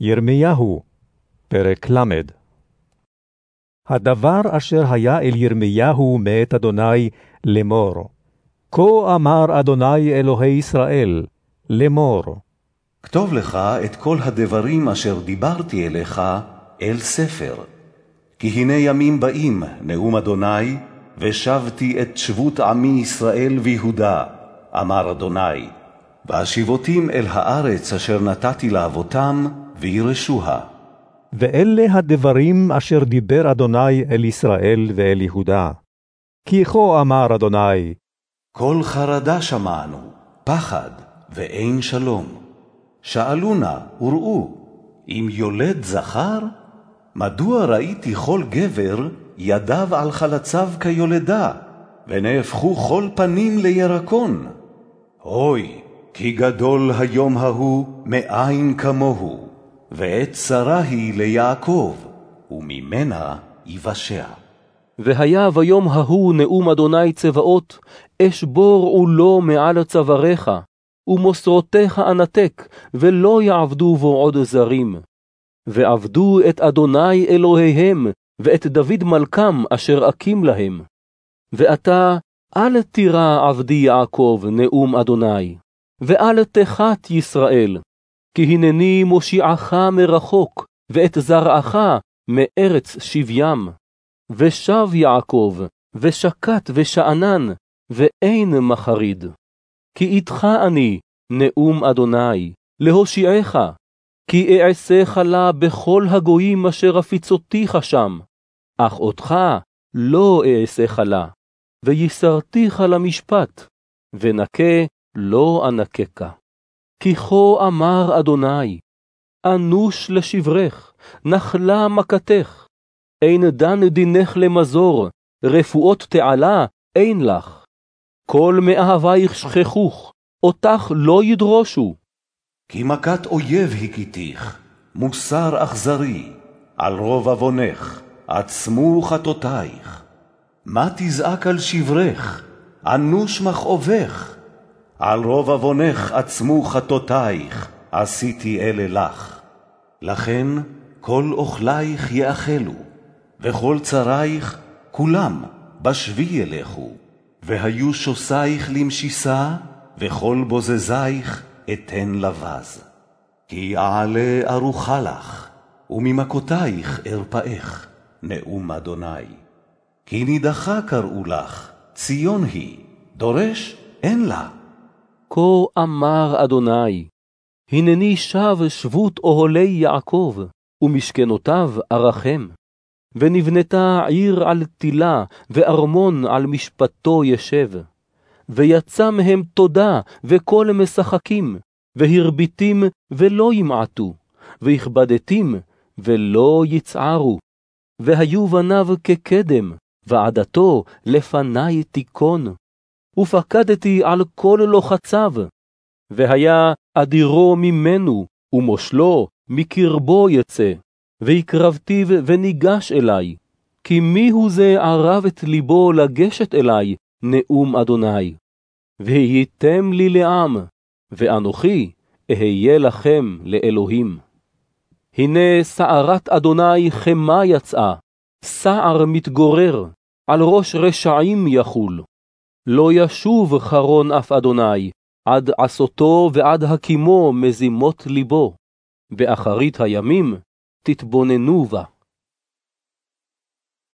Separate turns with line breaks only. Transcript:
ירמיהו, פרק ל. הדבר אשר היה אל ירמיהו מאת אדוני לאמור. כה אמר אדוני אלוהי ישראל, לאמור.
כתוב לך את כל הדברים אשר דיברתי אליך אל ספר. כי הנה ימים באים, נאום אדוני, ושבתי את שבות עמי ישראל ויהודה, אמר אדוני, והשיבותים אל הארץ אשר נתתי לאבותם, וירשוה.
ואלה הדברים אשר דיבר אדוני אל ישראל ואל יהודה. כי כה אמר אדוני,
כל חרדה שמענו, פחד, ואין שלום. שאלו נא וראו, אם יולד זכר? מדוע ראיתי כל גבר ידיו על חלציו כיולדה, ונהפכו כל פנים לירקון? אוי, כי גדול היום ההוא מאין כמוהו. ועת שרה היא ליעקב, וממנה יבשע.
והיה ביום ההוא נאום אדוני צבאות, אשבור עולו מעל צוואריך, ומוסרותיך אנתק, ולא יעבדו בו עוד זרים. ועבדו את אדוני אלוהיהם, ואת דוד מלכם אשר אקים להם. ועתה אל תירא עבדי יעקב נאום אדוני, ואל תחת ישראל, כי הנני מושיעך מרחוק, ואת זרעך מארץ שבים. ושב יעקב, ושקט ושאנן, ואין מחריד. כי איתך אני, נאום אדוני, להושיעך, כי אעשה חלה בכל הגויים אשר הפיצותיך שם, אך אותך לא אעשה חלה, ויסרתיך למשפט, ונקה לא אנקקה. כי כה אמר אדוני, אנוש לשברך, נחלה מכתך, אין דן דינך למזור, רפואות תעלה אין לך. כל מאהבייך שכחוך, אותך לא ידרושו.
כי מכת אויב הכיתיך, מוסר אכזרי, על רוב עוונך, עצמו חטאותייך. מה תזעק על שברך, אנוש מכאובך, על רוב עוונך עצמו חטאותייך, עשיתי אלה לך. לכן כל אוכלייך יאכלו, וכל צריך כולם בשבי ילכו, והיו שוסייך למשיסה, וכל בוזזייך אתן לבז. כי אעלה ארוחה לך, וממכותייך ארפאך, נאום אדוני. כי נידחה קראו לך, ציון היא, דורש אין לה.
כה אמר אדוני, הנני שב שבות אוהלי יעקב, ומשכנותיו ארחם. ונבנתה עיר על תילה, וארמון על משפטו ישב. ויצא מהם תודה, וכל משחקים, והרביתים ולא ימעטו, והכבדתים ולא יצערו. והיו בניו כקדם, ועדתו לפני תיכון. ופקדתי על כל לוחציו, והיה אדירו ממנו, ומושלו מקרבו יצא, והקרבתיו וניגש אלי, כי מי הוא זה ערב את ליבו לגשת אלי, נאום אדוני. והייתם לי לעם, ואנוכי אהיה לכם לאלוהים. הנה סערת אדוני חמה יצאה, סער מתגורר, על ראש רשעים יחול. לא ישוב חרון אף אדוני, עד עשותו ועד הקימו מזימות ליבו. באחרית הימים תתבוננו בה.